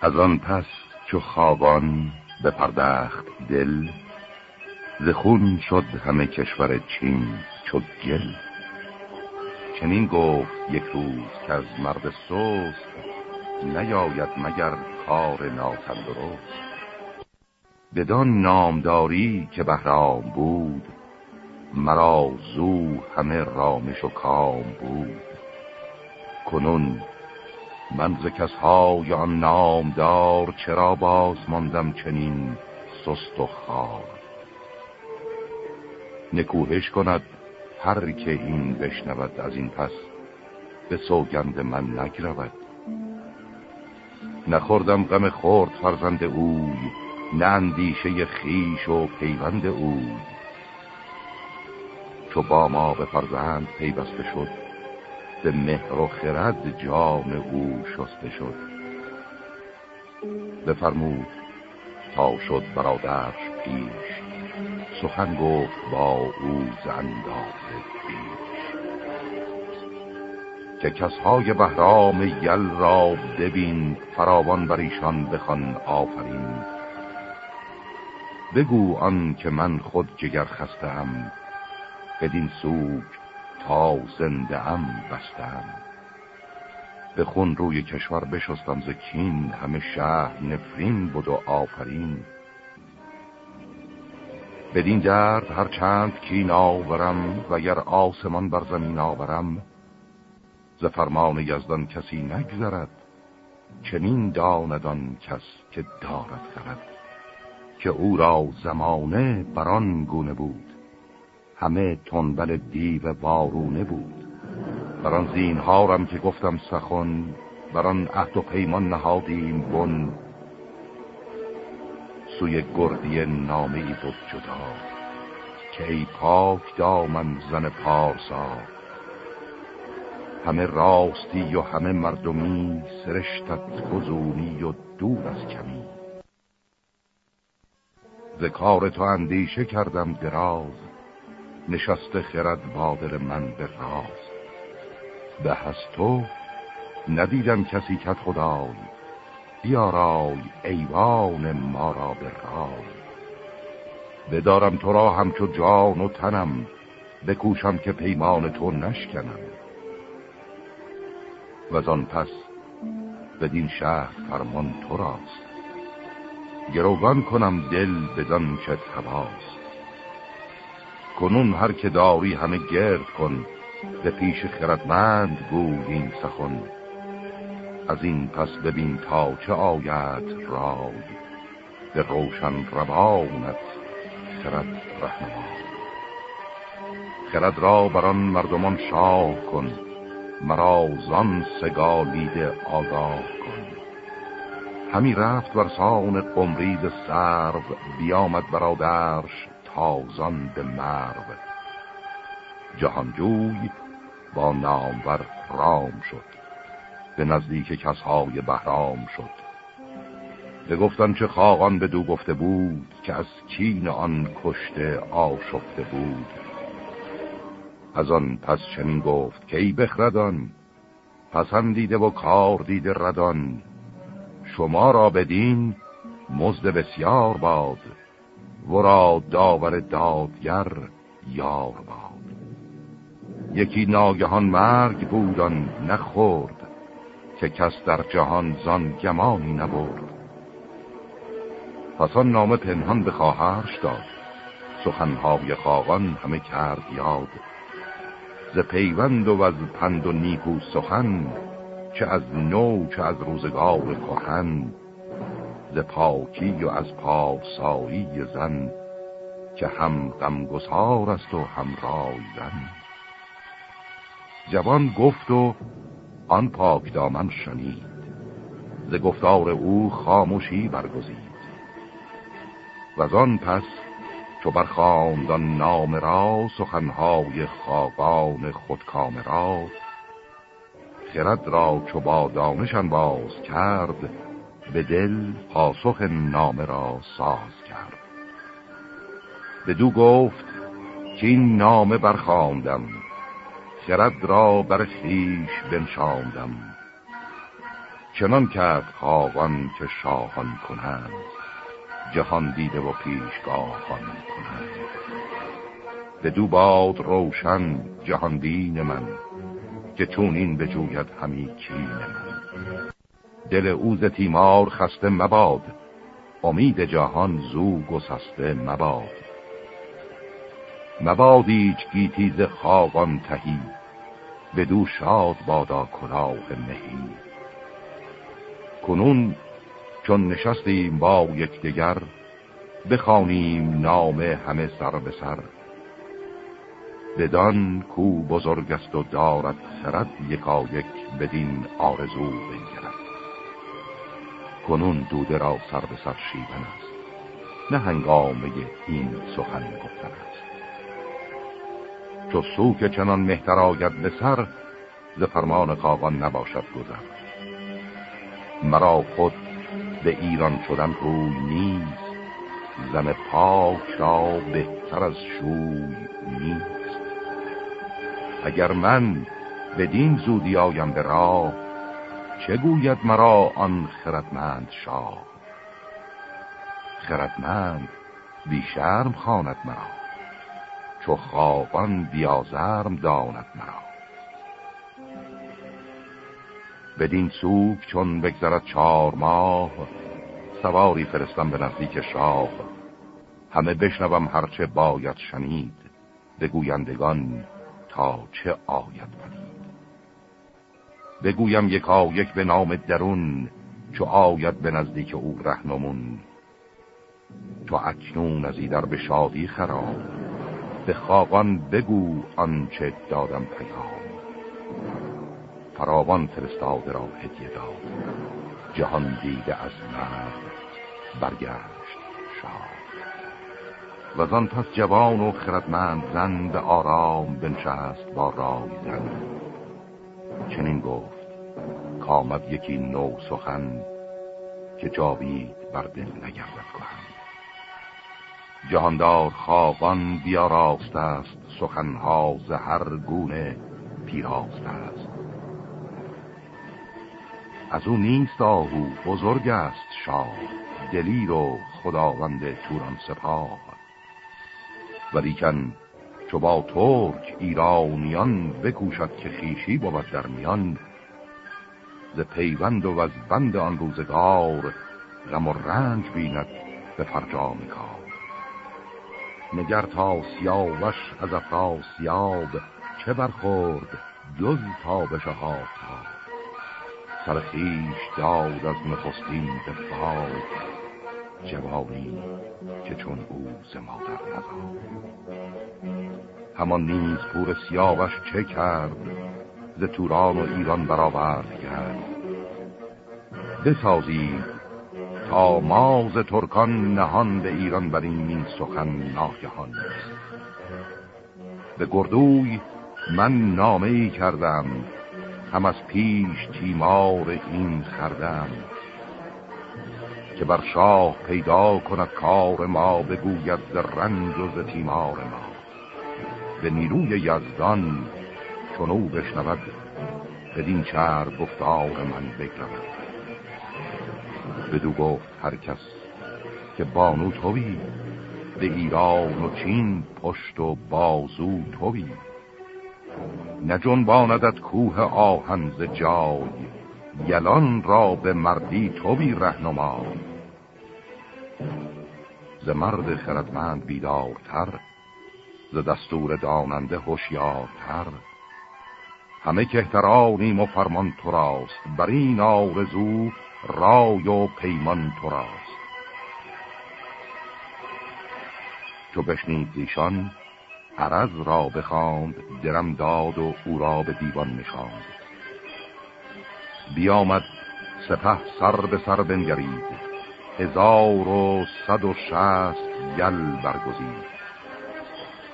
از آن پس چو خوابان به پردخت دل ز خون شد همه کشور چین چو گل. چنین گفت یک روز که از مرد سوست نیاید مگر کار ناتندرست. بدان نامداری که بهرام بود مرا زو همه رامش و کام بود. کنون من ز کسهای آن نامدار چرا باز ماندم چنین سست و خار. نکوهش کند هر که این بشنود از این پس به سوگند من نگرود. نخوردم غم خورد فرزند اوی نه اندیشه خیش و پیوند اوی. چو با ما به فرزند پیوسته شد به مهر و خرد جان او شسته شد. بفرمود تا شد برادرش پیش. سخن گفت با او زنداز پیش. که کسهای بهرام یل را ببین فراوان بر ایشان بخوان آفرین. بگو آن که من خود جگر خستم بدین سوگ زنده ام بستم. به خون روی کشور بشستم زکین همه شهر نفرین بود و آفرین. بدین درد هر چند کین آورم و گر آسمان بر زمین آورم ز فرمان یزدان کسی نگذرد. چنین داندان کس که دارد خرد که او را زمانه بران گونه بود. همه تنبل دیو وارونه بود. بران زینهارم که گفتم سخن بران عهد و پیمان نهادیم بن. سوی گردی نامه بود جدا که ای پاک دامن زن پارسا. همه راستی و همه مردمی سرشتت فزونی و دور از کمی. ذکار تو اندیشه کردم دراز نشست خرد بادر من به راز به هست تو ندیدم کسی کت خدای. بیارای ایوان ما را به رای. بدارم تو را همچو جان و تنم. بکوشم که پیمان تو نشکنم. و آن پس بدین شهر فرمان تو راست. گروگان کنم دل بدان چه تباست کنون هر که داری همه گرد کن. به پیش خردمند گوی این سخن. از این پس ببین تا چه آید رای. به روشن روانت خرد رهنما. خرد را بران مردمان شاه کن. مرا زان سگالیده آگاه کن. همی رفت بر سان قمرید سرو بیامد برادرش تازان به مرو. جهانجوی با نامور رام شد. به نزدیک کسهای بهرام شد. گفتن چه خاقان به دو گفته بود که از کین آن کشته آشفته بود. از آن پس چنین گفت که ای بخردان پسندیده و کار دیده ردان شما را بدین مزد بسیار باد. ورا داور دادگر یار باد. یکی ناگهان مرگ بودان نخورد که کس در جهان زان گمانی نبرد. پس آن نامه پنهان به خواهرش داد. سخنهای خاقان همه کرد یاد. ز پیوند و از پند و نیکو سخن چه از نو چه از روزگار کهن. ز پاکی و از پاسایی زن که هم غمگسار است و هم رای زن. جوان گفت و آن پاک دامن شنید ز گفتار او خاموشی برگزید. و آن پس چو برخاندان نام را سخنهای خاقان خودکام را خرد را چو با دانشن باز کرد به دل پاسخ نامه را ساز کرد. بدو گفت که این نامه برخاندم خرد را بر خیش بنشاندم. چنان کرد خاقان که شاهان کنند جهان دیده و پیشگاهان کنند. به دو باد روشن جهان دین من که چونین بجوید همی کین من. دل اوز تیمار خسته مباد. امید جهان زو گسسته مباد. مباد ایچ گیتیز خاقان تهی دو شاد بادا کلاه مهی. کنون چون نشستیم با یکدیگر بخوانیم نام همه سر به سر. بدان کو بزرگ است و دارد خرد یکا یک بدین آرزو بنگرد کنون دوده را سر به سر شیبن است. نه هنگامه این سخن گفتن است. چو سوک چنان مهتر آید به سر ز فرمان خاقان نباشد گذر. مرا خود به ایران شدن روی نیست زن پاک را بهتر از شوی نیست. اگر من بدین زودی آیم به راه چه گوید مرا آن خردمند شاه؟ خردمند بیشرم خواند مرا چو خوابان بیازرم داند مرا. بدین سوک چون بگذرد چهار ماه سواری فرستم به نزدیک شاه. همه بشنوم هرچه باید شنید به گویندگان تا چه آید پدید بگویم یکا یک به نام درون چو آید به نزدیک او رهنمون تو اکنون از ایدر به شادی خراب به خاقان بگو آنچه دادم پیام. فراوان فرستاده را هدیه داد جهان دیده از مرد برگشت شاد. و آن پس جوان و خردمند زن به آرام بنشست با رای زن. چنین گفت. کامد یکی نو سخن که جاوید بر دل نگردد کهن. جهاندار خوابان بیاراست است سخنها زهر گونه پیراست است. از او نیست آهو بزرگ است شاه دلیر و خداوند توران سپاه. ولیکن چو با ترک ایرانیان بکوشد که خیشی بود در میان ز پیوند و از بند آن روزگار غم و رنج بیند به فرجام کار. نگر تا سیاوش از افراسیاب چه برخورد جز تابش آفتاب. سر خیش داد از نخستین دفاع جوانی که چون او ز مادر همان نیز پور سیاوش چه کرد ز توران و ایران برآورد کرد بسازید تا ماز ترکان نهان به ایران بر این سخن ناگهان. به گردوی من نامه ای کردم هم از پیش تیمار این خردم. که بر شاه پیدا کند کار ما بگوید ز رنج و ز تیمار ما. به نیروی یزدان چون او بشنود بدین چر گفتار من بگرود. بدو گفت هر کس که بانو توی به ایران و چین پشت و بازو توی. نجنباندت کوه آهنز جای یلان را به مردی توی رهنما ز مرد خردمند بیدارتر ز دستور داننده هوشیارتر. همه کهترانیم و فرمان تو راست بر این آرزو رای و پیمان تو راست چو بشنید زیشان عرض را بخواند درم داد و او را به دیوان نشاند. بیامد سپه سر به سر بنگرید. هزار و صد و شست گل برگزید.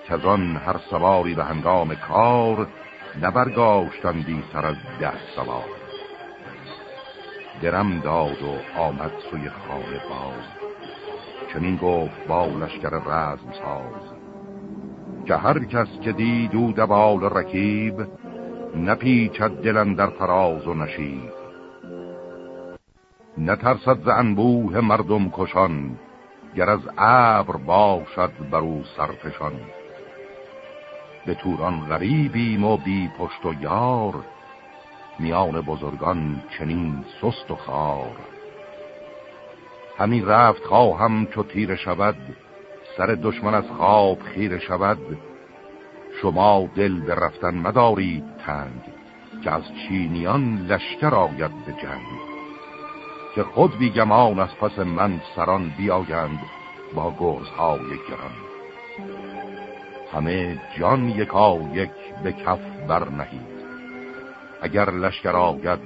که هر سواری به هنگام کار نبرگاشتندی سر از ده سوار. درم داد و آمد سوی خانه باز. چنین گفت با لشکر رزم ساز که هر کس که دید او دبال رکیب نپیچد دلن در فراز و نشیب. نترسد ز انبوه مردم کشان گر از ابر باشد بر او سرفشان. به توران غریبیم و بی پشت و یار میان بزرگان چنین سست و خار. همی رفت خواهم چو تیر شود سر دشمن از خواب خیر شود. شما دل به رفتن مدارید تنگ که از چینیان لشکر آید به جنگ. که خود بیگمان از پس من سران بیایند با گرزهای گران. همه جان یکا یک به کف برنهید. اگر لشکر آید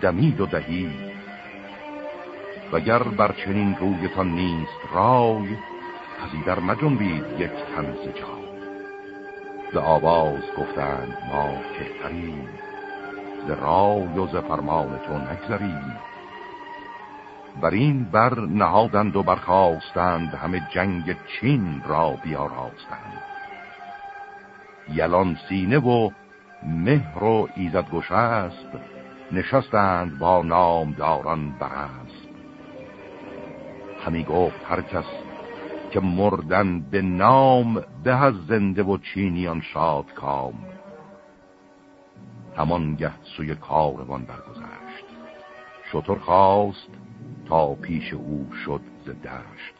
دمید و دهید. وگر بر چنین رویتان نیست رای از در مجنبید یک تن جا به آواز گفتند ما کهترین ز رای و ز فرمان تو نگذریم. بر این بر نهادند و برخواستند همه جنگ چین را بیاراستند. یلان سینه و مهر و ایزد گشست نشستند با نامداران برست. همی گفت هر کس که مردن به نام به از زنده و چینیان شاد کام. همانگه سوی کاروان برگذشت. شطر خواست تا پیش او شد ز دشت.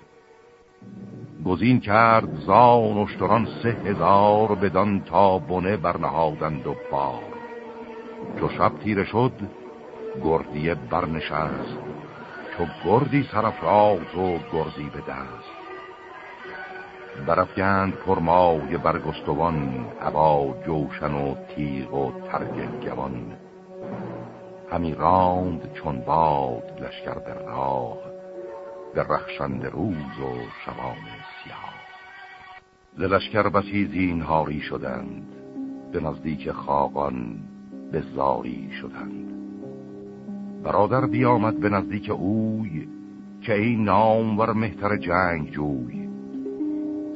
گزین کرد زان اشتران سه هزار بدان تا بنه برنهادند و بار. چو شب تیره شد گردیه برنشست. چو گردی سرفراز و گرزی به دست. برفگند پرمای برگستوان عبا جوشن و تیغ و ترگ گوان. همی راند چون باد لشکر در راه در رخشند روز و شبان سیاه. ز لشکر بسی زینهاری شدند به نزدیک خاقان به زاری شدند. برادر بیامد به نزدیک اوی که این نام ور مهتر جنگ جوی.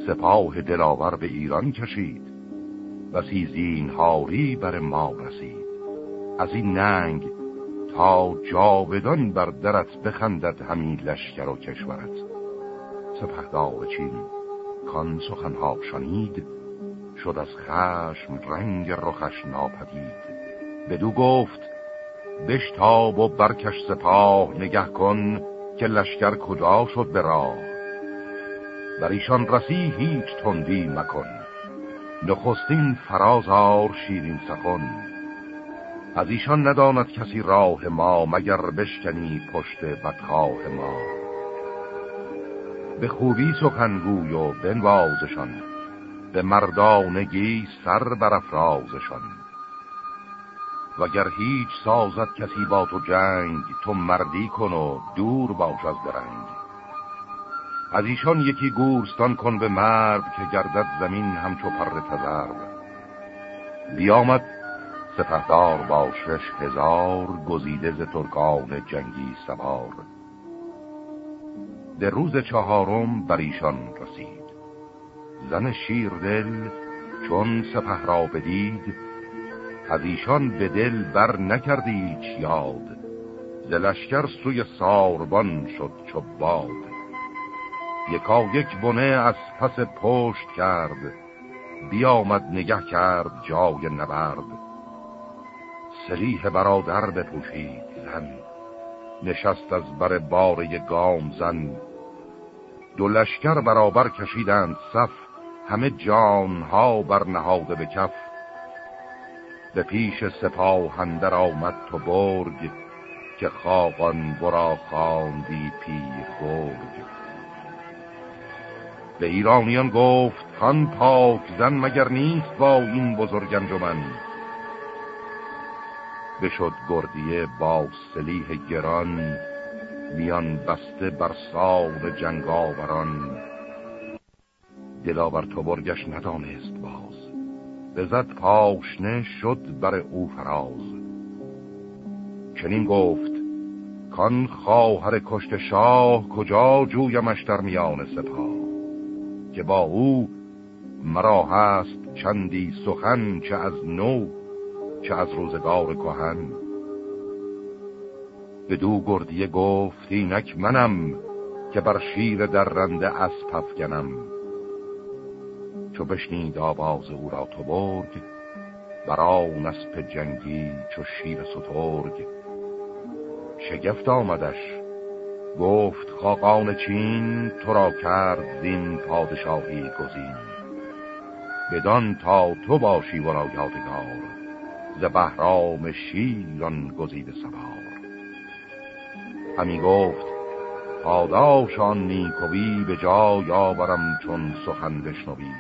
سپاه دلاور به ایران کشید بسی زینهاری بر ما رسید. از این ننگ تا جاودان بر درت بخندد همین لشکر و کشورت. سپهدار چین کان سخنها شنید شد از خشم رنگ رخش ناپدید. بدو گفت بشتاب و برکش سپاه نگه کن که لشکر کجا شد به راه. بر ایشان رسی هیچ تندی مکن نخستین فرازار شیرین سخن. از ایشان نداند کسی راه ما مگر بشکنی پشت بدخواه ما. به خوبی سخنگوی و بنوازشان به مردانگی سر برافرازشان. وگر هیچ سازد کسی با تو جنگ تو مردی کن و دور باش از درنگ. از ایشان یکی گورستان کن به مرد که گردد زمین همچو پر تذرد بیامد سپهدار با شش هزار گزیده ز ترکان جنگی سوار. در روز چهارم بر ایشان رسید. زن شیردل چون سپه را بدید از ایشان به دل بر نکردی یاد. ز لشکر سوی ساربان شد چو باد. یکا یک بنه از پس پشت کرد بیامد نگه کرد جای نبرد. سلیح برادر بپوشید زن. نشست از بر باره گام زن. دو لشکر برابر کشیدند صف. همه جانها برنهاده به کف. به پیش سپاه اندر آمد تو برگ که خاقان برا خواندی پیر برگ به ایرانیان گفت خان پاک زن مگر نیست با این بزرگ انجمن؟ بشد گردیه با سلیح گران میان بسته بر سال جنگاوران. دلاور تو برگش ندانست باز بزد پاشنه شد بر او فراز. چنین گفت کان خواهر کشت شاه کجا جویمش در میان سپاه؟ که با او مرا هست چندی سخن چه از نو چه از روزگار کهن. به دو گردیه گفت اینک منم که بر شیر در رنده اسب افگنم چو بشنید آواز او را تو برگ بران اسب جنگی چو شیر سترگ. شگفت آمدش گفت خاقان چین تو را کرد زین پادشاهی گزین. بدان تا تو باشی و را یادگار. ز بهرام شیران گزید سوار. همی گفت پاداشان نیکوی به جای آورم چون سخن بشنوی.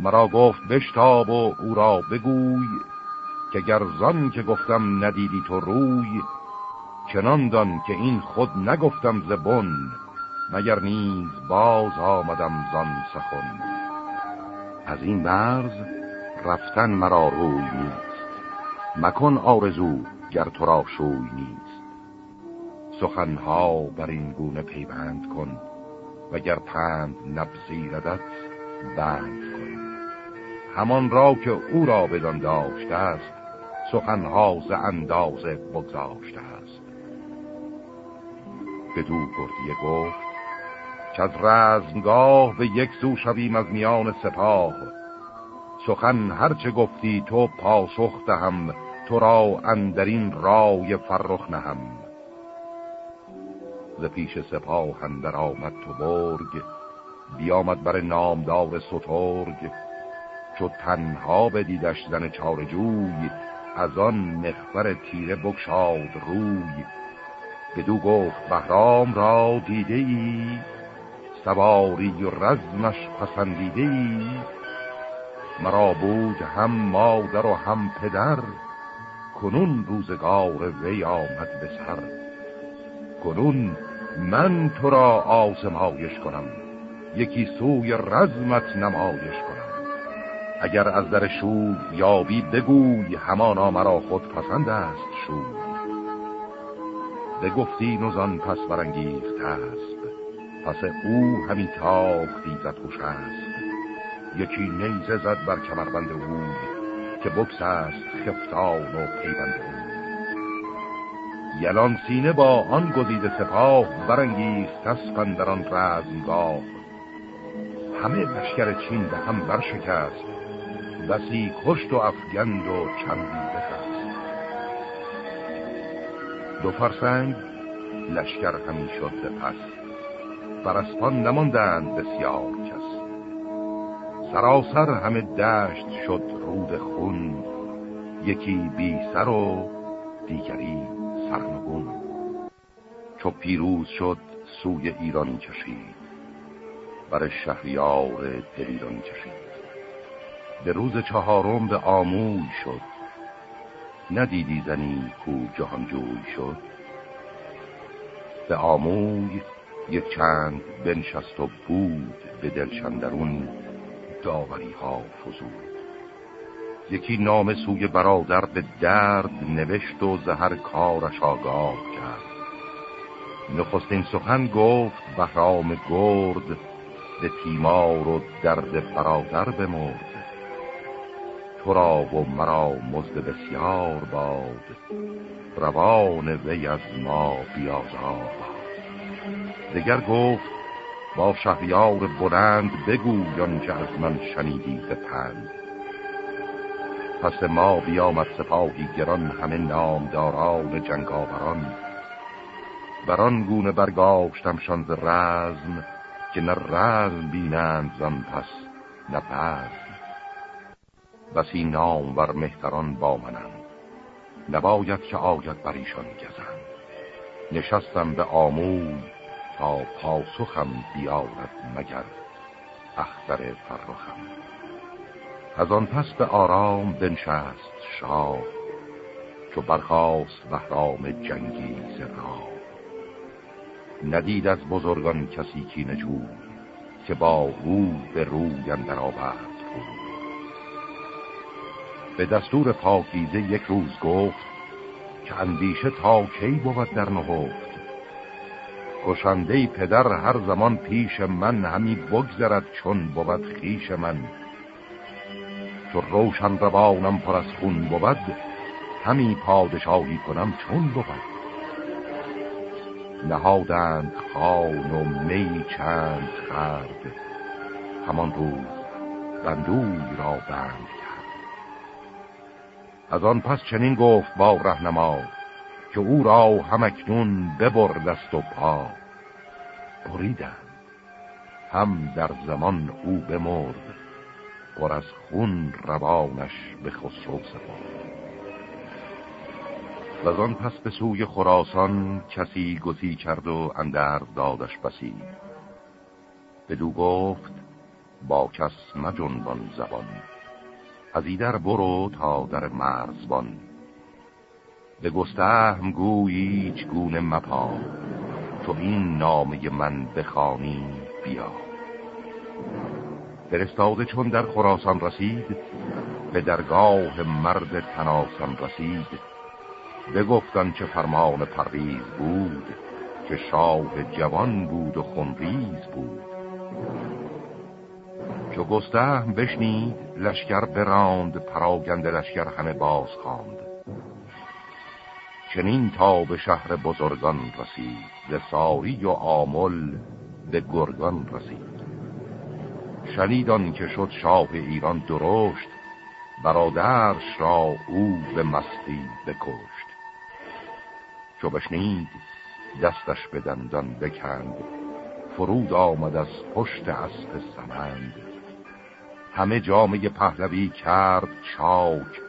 مرا گفت بشتاب و او را بگوی که گرزان که گفتم ندیدی تو روی چنان دان که این خود نگفتم زبون مگر نیز باز آمدم زان سخن. از این برز رفتن مرا روی نیست. مکن آرزو گر تو را شوی نیست. سخنها بر این گونه پیوند کن وگر پند نبزیردت بند کن. همان را که او را بدان داشته است سخنها ز اندازه بگذاشته است. بدو گردیه گفت که از رزمگاه به یک سو شویم از میان سپاه سخن هرچه گفتی تو پاسخ دهم تو را اندرین رای فرخ نهم. ز پیش سپاه اندر آمد تو برگ بیامد بر نامدار سترگ. چو تنها بدیدش زن چارجوی از آن مخبر تیره بکشاد روی. بدو گفت بهرام را دیده ای سواری و رزمش پسندیده ای مرا بود هم مادر و هم پدر کنون روزگار وی آمد به سر. کنون من تو را آزمایش کنم یکی سوی رزمت نمایش کنم. اگر از در شور یابی بگوی همانا مرا خود پسند است شور. بگفتی نزان پس برانگیخت است پس او همی تاختی زد خوش است یکی نیزه زد بر کمربند اوی که بکس است خفتان و پیوند اوی یلان سینه با آن گزید سپاه برانگیخت اسپندران رزمگاه. همه لشکر چین به هم برشکست بسی کشت و افگند و چندی بخست. دو فرسنگ لشکر همی شد پس بر اسپان نماندند بسیار کس. سراسر همه دشت شد رود خون. یکی بی سر و دیگری سرنگون. چو پیروز شد سوی ایران کشید. بر شهریار دلیران کشید. به روز چهارم به آموی شد. ندیدی زنی کو جهانجوی شد. به آموی یک چند بنشست و بود به دلشندرون داوری ها فزود. یکی نام سوی برادر به درد نوشت و زهر کارش آگاه کرد. نخستین سخن گفت بهرام گرد به تیمار و درد برادر بمرد. تو را و مرا مزد بسیار باد روان وی از ما بیازار دگر گفت با شهریار بلند بگو که از من شنیدی به پند. پس ما بیامد سپاهی گران همه نامداران جنگاوران. بران گونه برگاشتمشان ز رزم که نه رزم بینند زن پس نه بزم بسی نام بر مهتران با منم. نباید که آید بر ایشان نشستم به آموی تا پاسخم بیارد مگر اختر فرخم. از آن پس به آرام بنشست شاه چو برخواست بهرام جنگی را ندید از بزرگان کسی کی نجود که با او به روی اندر آورد به دستور پاکیزه یک روز گفت که اندیشه تا کی بود در نهفت؟ کشنده پدر هر زمان پیش من همی بگذرد چون بود خیش من. چو روشن روانم پر از خون بود همی پادشاهی کنم چون بود. نهادند خان و می چند خرد همان روز بندوی را بند کرد. از آن پس چنین گفت با رهنما که او را همکنون ببردست و پا. بریدند. هم در زمان او بمرد پر از خون روانش به خسرو سپرد. و آن پس به سوی خراسان کسی گسی کرد و اندر دادش بسی بدو گفت با کس مجنبان زبان. از ایدر برو تا در مرزبان. به گستهم گوی هیچ گونه مپا. تو این نامه من بخوانی بیا. فرستاده چون در خراسان رسید به درگاه مرد تناسان رسید. بگفتن چه فرمان پرویز بود که شاه جوان بود و خونریز بود. چو گستهم بشنید لشکر براند پراگند لشکر همه باز خواند. چنین تا به شهر بزرگان رسید ز ساری و آمل به گرگان رسید. شنیدان که شد شاه ایران درشت برادرش را او به مستی بکشت. چو بشنید دستش به دندان بکند فرود آمد از پشت اسب سمند. همه جامعه پهلوی کرد چاک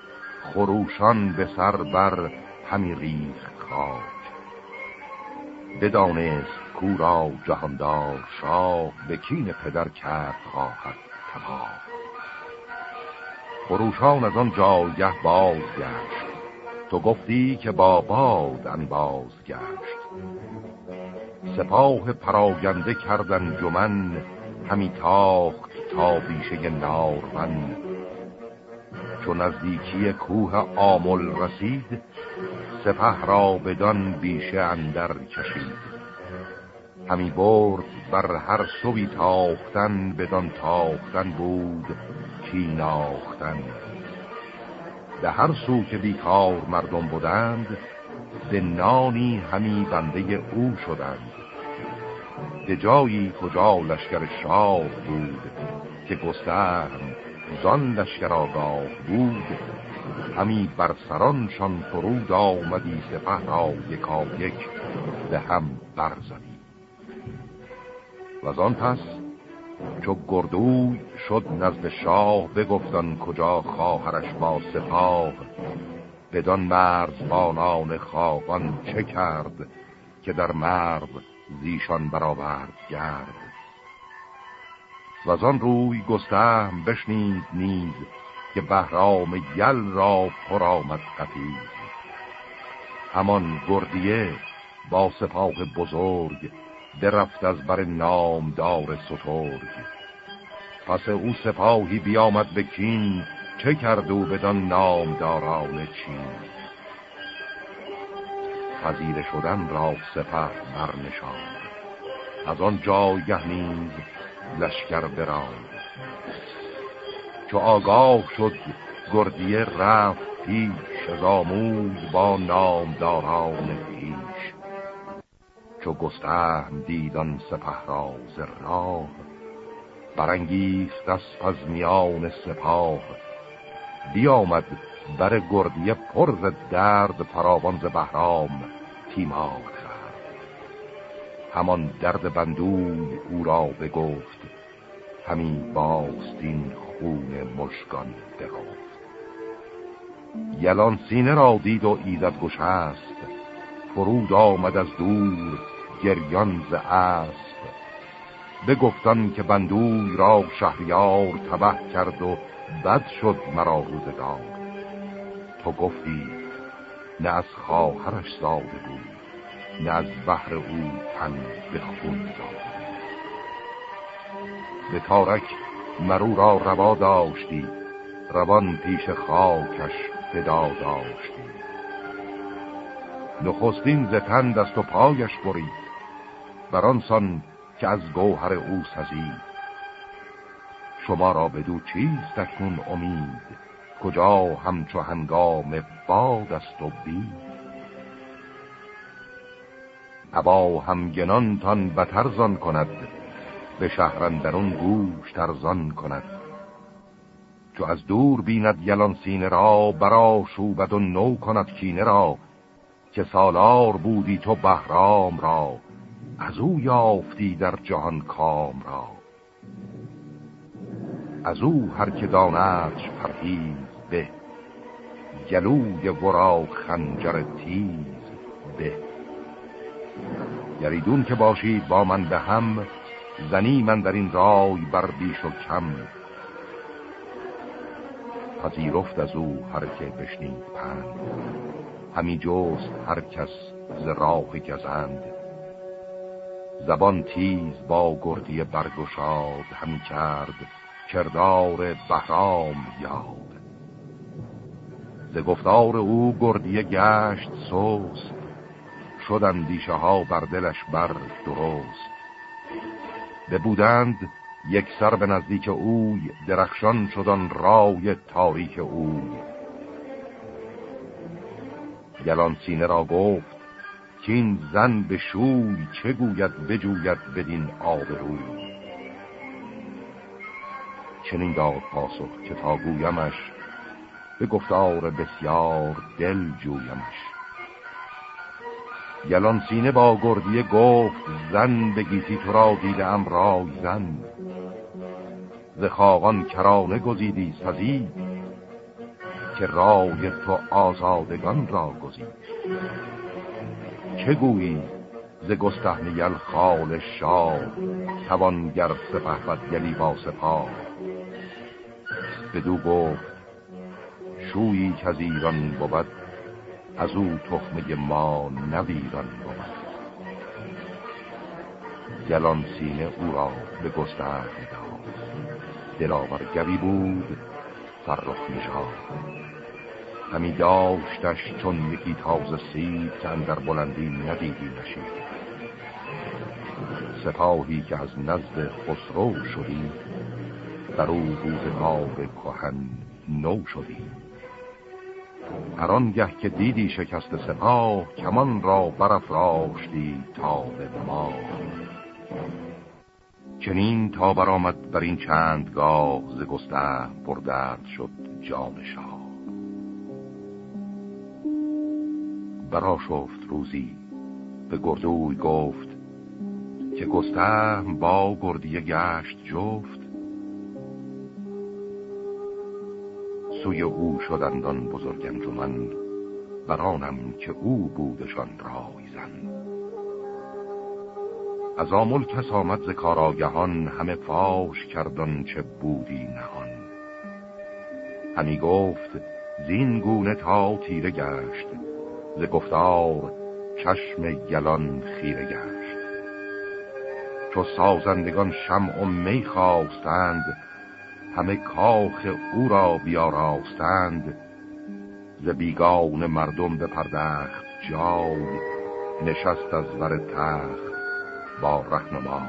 خروشان به سر بر همی ریخ خاک بدانست کورا جهاندار شاه به کین پدر کرد خواهد تباه خروشان از آن جایه باز گشت تو گفتی که با باد انباز گشت. سپاه پراگنده کردن جمن همی تاخت تا بیشه نارون چون نزدیکی کوه آمل رسید سپه را بدان بیشه اندر کشید همی برد بر هر سوی تاختن بدان تاختن بود کیناختن به هر سو که بیکار مردم بودند به نانی همی بنده او شدند. به جایی کجا لشکر شاه بود که گستهم زان لشکر آگاه بود همی بر سرانشان فرود آمدی سپه را یکا یک به هم برزدی. و آن پس چو گردوی شد نزد شاه بگفتن کجا خواهرش با سپاه. بدان مرز بانان خواهان چه کرد که در مرز زیشان برآورد گرد. و آن روی گستهم بشنید نیز که بهرام یل را پر آمد قفیز همان گردیه با سپاه بزرگ درفت از بر نامدار سترگ. پس او سپاهی بیامد به کین چه کرد او بدان نامداران چین؟ خزیره شدن را سپه برنشان از آن جایه نیز لشکر براند چو آگاه شد گردیه رفت پیش از آموز با نامداران پیش چو گستهم دیدان سپه را ز راه برانگیخت از از میان سپاه. بیامد بر گردیه پر ز درد فراوان ز بهرام تیمار کرد. همان درد بندوی او را بگفت همین باستین خون مشگان بگفت یلان سینه را دید و ایزد گشست. فرود آمد از دور گریان ز اسب. بگفتن که بندوی را شهریار تبه کرد و بد شد مرا روزگار. تو گفتی نه از خواهرش زاده بود نه از بحر او تن به خون زاده به تارک مرو را روا داشتی روان پیش خاکش فدا داشتی. نخستین ز دست و پایش برید برانسان که از گوهر او سزید. شما را بدو چیست اکنون امید کجا همچو هنگام باد است و بید؟ ابا همگنانتان بترزان کند به شهرندرون گوش ترزان کند. چو از دور بیند یلان سینه را برا شوبد و نو کند کینه را که سالار بودی تو بهرام را از او یافتی در جهان کام را. از او هر که داندش پرهیز به گلوی ورا خنجر تیز به. گریدون که باشید با من به هم زنی من در این رای بر بیش و کم. پذیرفت از او هر که بشنید پند. همی جست هر کس ز راه گزند. زبان تیز با گردی برگشاد همی کرد کردار بهرام یاد. ز گفتار او گردی گشت سوست شد اندیشه ها بر دلش بر درست. بودند یک سر به نزدیک اوی درخشان شدن رای تاریک اوی. گلان سینه را گفت که این زن به شوی چه گوید بجوید بدین آب روی چنین داد پاسخ که تا گویمش به گفتار بسیار دل جویمش. گلان سینه با گردیه گفت زن بگیتی تو را دیدم رای زن. ز خاقان کرانه گزیدی سزید که رای تو آزادگان را گزید. چه گویی؟ ز گستهنی یل خال شاه توانگر سپه بد گلی با سپاه. بدو گفت شویی که از بود از او تخمه ما نویران بود. گلان سینه او را به گستر داد. دلاور گوی بود فرخ نژاد. همی داشتش چون یکی تازه سید اندر بلندی ندیدی نشید. سپاهی که از نزد خسرو شدی در او روزگار کهن نو شدی. هر آنگه که دیدی شکست سپاه کمان را برافراشتی تا به ما چنین تا برآمد بر این چند گاه ز گسته پردرد شد جان شاه. برا شفت روزی به گردوی گفت که گسته با گردیه گشت جفت. سوی او شدندان بزرگ انجمن برانم که او بودشان رای زن. از آمل کس آمد ز کاراگهان همه فاش کردن چه بودی نهان. همی گفت زین گونه تا تیره گشت ز گفتار چشم گلان خیره گشت. چو سازندگان شمع و می خواستند همه کاخ او را بیاراستند. ز بیگان مردم به پردخت جای نشست از ور تخت با رهنما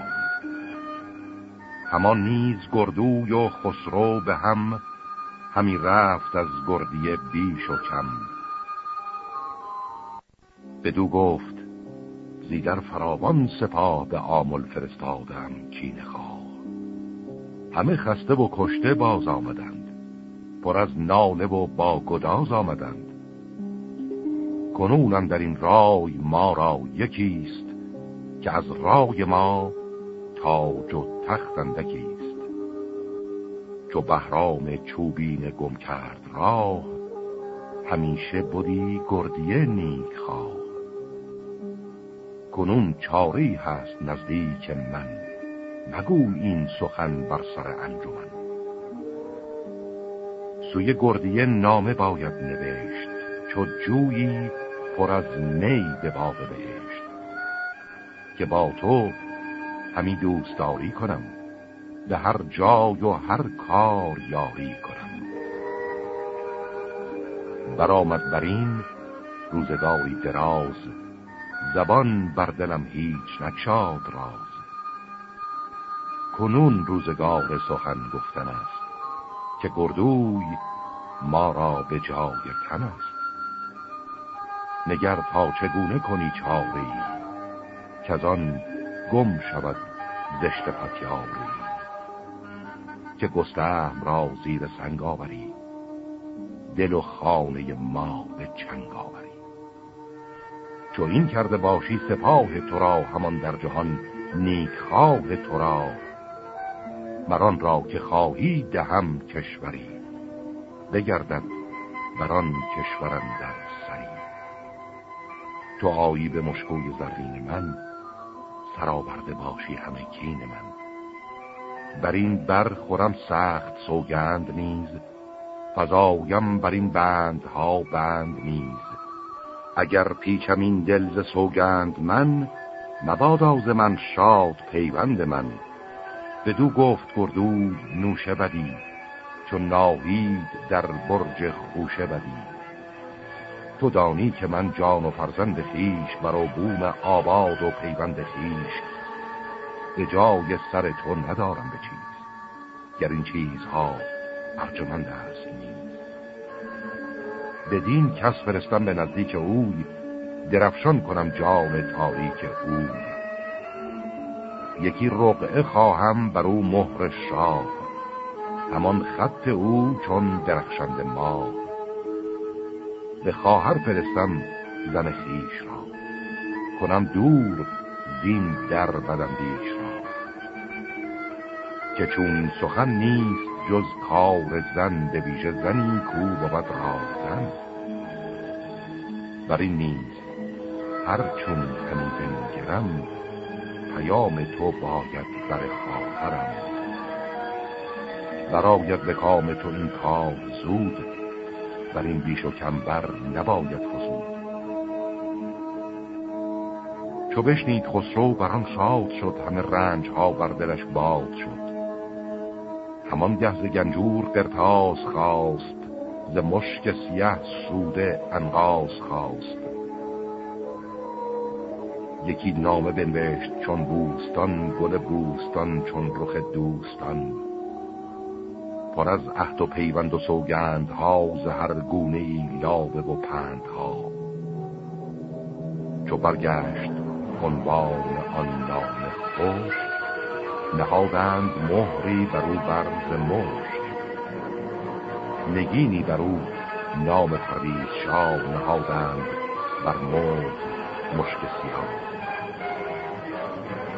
همان نیز گردوی و خسرو به هم همی رفت از گردی بیش و کم. بدو گفت زیدر فراوان سپاه به آمل فرستادم کینه خواه. همه خسته و کشته باز آمدند. پر از ناله و با گداز آمدند. کنونم در این رای ما را یکیست که از رای ما تاج و تخت اندکیست. چو بهرام چوبین گم کرد راه همیشه بودی گردیه نیک خواه. کنون چاری هست نزدیک من. مگو این سخن بر سر انجمن. سوی گردیه نامه باید نوشت چو جویی پر از می به باغ بهشت. که با تو همی دوستداری کنم به هر جای و هر کار یاری کنم. برآمد بر این روزگاری دراز زبان بر دلم هیچ نکشاد راز. کنون روزگار سخن گفتن است که گردوی ما را به جای تن است. نگر تا چگونه کنی چاری که آن گم شود زشت پتیاری که گستهم را زیر سنگ آوری دل و خانه ما به چنگ آوری. چو این کرده باشی سپاه تو را همان در جهان نیکخواه تو را مران را که خواهی دهم کشوری بگردد بران کشورم در سری. تو آیی به مشکوی زرین من سرآورده باشی همه کین من. بر این بر خورم سخت سوگند نیز فضایم بر این بندها بند نیز. اگر پیچم این دل ز سوگند من مبادا من شاد پیوند من. بدو گفت گردوی نوشه بدی چون ناهید در برج خوشه بدی تو دانی که من جان و فرزند خیش برو بوم آباد و پیوند خیش به جای سر تو ندارم به چیز گر این چیزها ارجمند است نیز. بدین کس فرستم به نزدیک اوی درفشان کنم جان تاریک اوی. یکی رقعه خواهم بر او مهر شاه. همان خط او چون درخشند ما. به خواهر فرستم زن خیش را. کنم دور زین در بدندیش را. که چون سخن نیست جز کار زن به ویژه زنی کو بود زن بر این نیست هر چون بنگرم پیام تو باید بر خواهرم. براید به کام تو این کار زود. بر این بیش و کمبر نباید خسود چو بشنید خسرو بران شاد شد همه رنج ها بر دلش باد شد. همان گهز گنجور قرتاز خواست ز مشک سیه سوده انقاز خواست یکی نامه بنوشت چون بوستان گل بوستان چون رخ دوستان. پر از عهد و پیوند و سوگند ها ز هر گونه ای لابه و پند ها چو برگشت عنوان آن نام خوش نهادند مهری بر او برز مشت نگینی بر او نام پرویز شاه نهادند بر مرد مشک سیاه.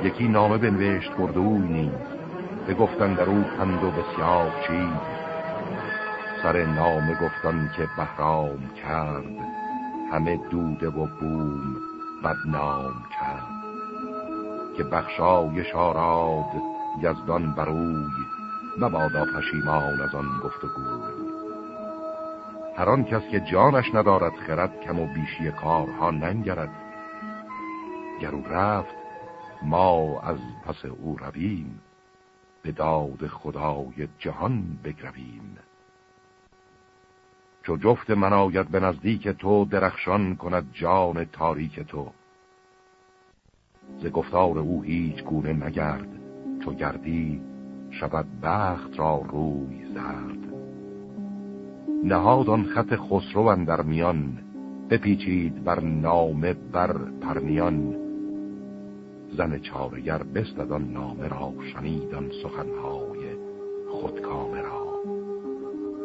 یکی نامه بنوشت گردوی نیز. بگفتن در او پند و بسیار چیز. سر نامه گفتن که بهرام کرد همه دوده و بوم بدنام کرد. که بخشایش آراد یزدان بروی مبادا پشیمان از آن گفتگوی هر آن کس که جانش ندارد خرد کم و بیشی کارها ننگرد. گر او رفت ما از پس او رویم به داد خدای جهان بگرویم. چو جفت من آید به نزدیک تو درخشان کند جان تاریک تو. ز گفتار او هیچ گونه نگرد چو گردی شود بخت را روی زرد. نهاد آن خط خسرو در میان بپیچید بر نامه بر پرنیان. زن چارگر بستد آن نامه را شنید آن سخنهای خودکامه را.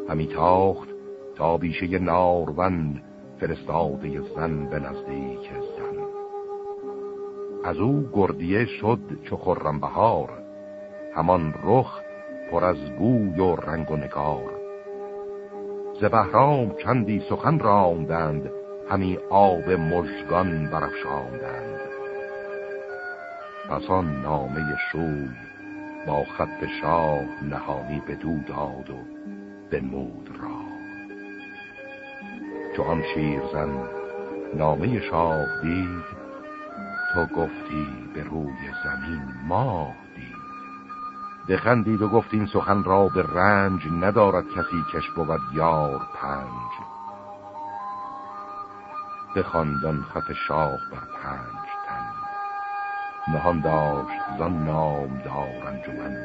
همی تاخت تا بیشه نارون فرستاده زن به نزدیک زن. از او گردیه شد چو خرم بهار همان رخ پر از گوی و رنگ و نگار. ز بهرام چندی سخن راندند همی آب مژگان برافشاندند. پس آن نامه شوی با خط شاه نهانی به داد و به مود را. چو آن شیرزن نامه شاه دید تو گفتی به روی زمین ماه دید بخندید و گفت این سخن را به رنج ندارد کسی کش بود یار پنج. بخواندن خط شاه بر پنج. نهان داشت زن نام دار انجمن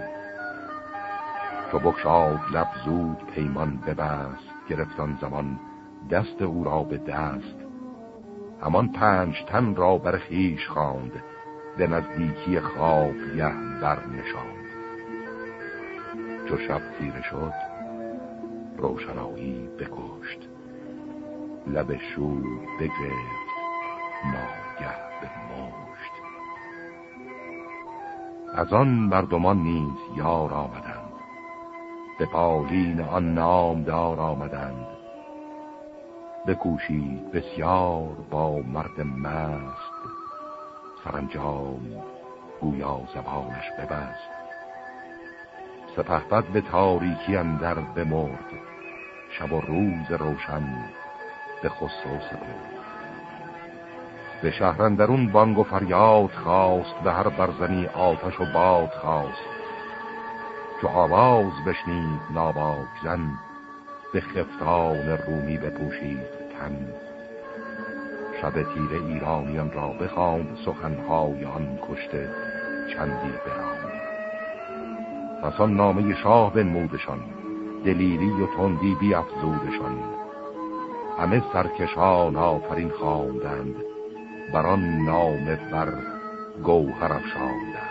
چو بکشاد لب زود پیمان ببست گرفتان زمان دست او را به دست. همان پنج تن را بر خیش خواند به نزدیکی خواب یه برنشان چو شب تیره شد روشنایی بکشت. لب شور بگرفت ناگه به مشت از آن مردمان نیز یار آمدند. به پالین آن نامدار آمدند. بکوشید بسیار با مرد مست. سرانجام گویا زبانش ببست. سپهبد به تاریکی اندر بمرد. شب و روز روشن به خسرو سپرد. به شهرندرون بانگ و فریاد خواست به هر برزنی آتش و باد خواست. چو آواز بشنید ناباک زن به خفتان رومی بپوشید تن. شب تیره ایرانیان را بخواند سخنهای آن کشته چندی براند پس آن نامه شاه بنمودشان دلیری و تندی بی افزودشان همه سرکشان آفرین خواندند. بر آن نام بر گوهر افشاندند